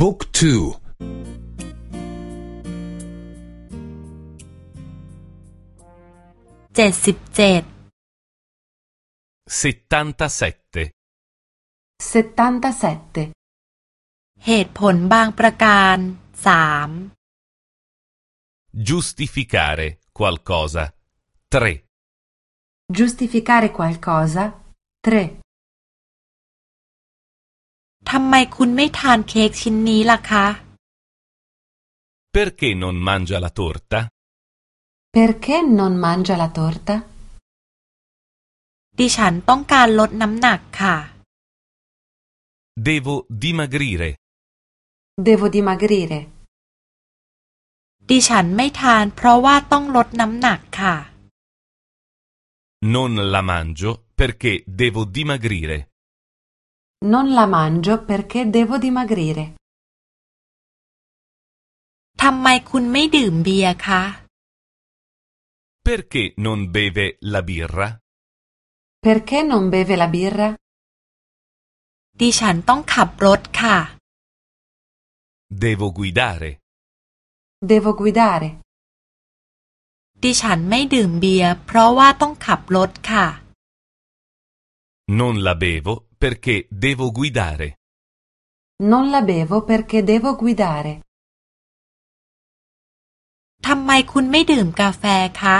บุ๊กทู เจ็ดสิบเจ็ด 77. 77. เหตุผลบางประการสาม Giustificare qualcosa. 3. Giustificare qualcosa. 3. ทำไมคุณไม่ทานเค้กชิ้นนี้ล่ะคะ Perché non mangia la torta? Perché non mangia la torta? ดิฉันต้องการลดน้ำหนักค่ะ Devo dimagrire. Devo dimagrire. ดิฉันไม่ทานเพราะว่าต้องลดน้ำหนักค่ะ Non la mangio perché devo dimagrire. Non la mangio perché devo dimagrire. ทำไมคุณไม่ดื่มเบียร์คะ Perché non beve la birra? Perché non beve la birra? ดิฉันต้องขับรถค่ะ Devo guidare. Devo guidare. ดิฉันไม่ดื่มเบียร์เพราะว่าต้องขับรถค่ะ Non la bevo perché devo guidare. Non la bevo perché devo guidare. ทำไมคุณไม่ดื่มกาแฟคะ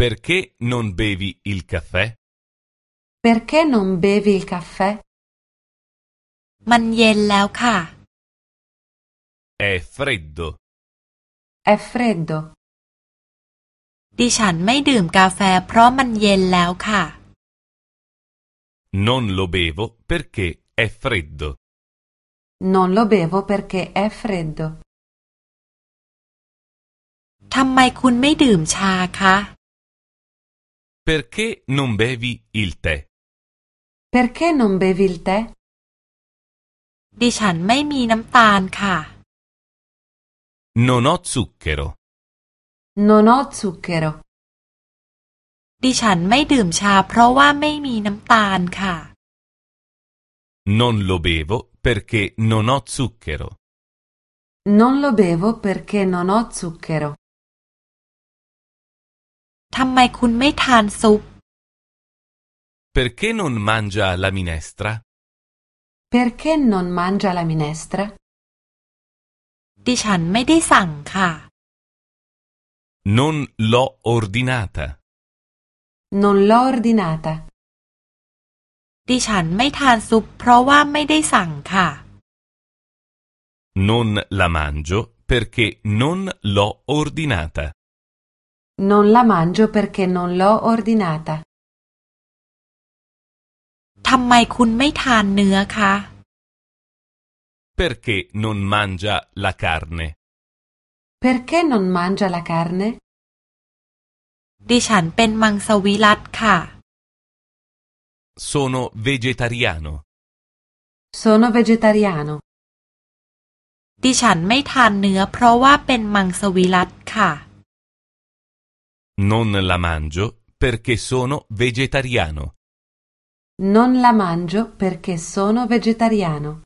Perché non bevi il caffè? Perché non bevi il caffè? มันเย็นแล้วค่ะ È freddo. È freddo. ดิฉันไม่ดื่มกาแฟเพราะมันเย็นแล้วค่ะ Non lo bevo perché è freddo. Non lo bevo perché è freddo. ทำไมคุณไม่ดื่มชาคะ Perché non bevi il tè? Perché non bevi il tè? ดิฉันไม่มีน้ำตาลค่ะ Non ho zucchero. Non ho zucchero. ดิฉันไม่ดื่มชาเพราะว่าไม่มีน้ำตาลค่ะ Non lo bevo perché non ho zucchero. Non lo bevo perché non ho zucchero. ทำไมคุณไม่ทานซุป Perché non mangia la minestra? Perché non mangia la minestra? ดิฉันไม่ได้สั่งค่ะ Non l'ho ordinata. Non l'ho ordinata. ดิฉันไม่ทานซุปเพราะว่าไม่ได้สั่งค่ะ Non la mangio perché non l'ho ordinata. Non la mangio perché non l'ho ordinata. ทำไมคุณไม่ทานเนื้อคะ Perché non mangia la carne? Perché non mangia la carne? ดิฉันเป็นมังสวิรัตค่ะ Sono vegetariano. Sono vegetariano. ดิฉันไม่ทานเนื้อเพราะว่าเป็นมังสวิรัตค่ะ Non la mangio perché sono vegetariano. Non la mangio perché sono vegetariano.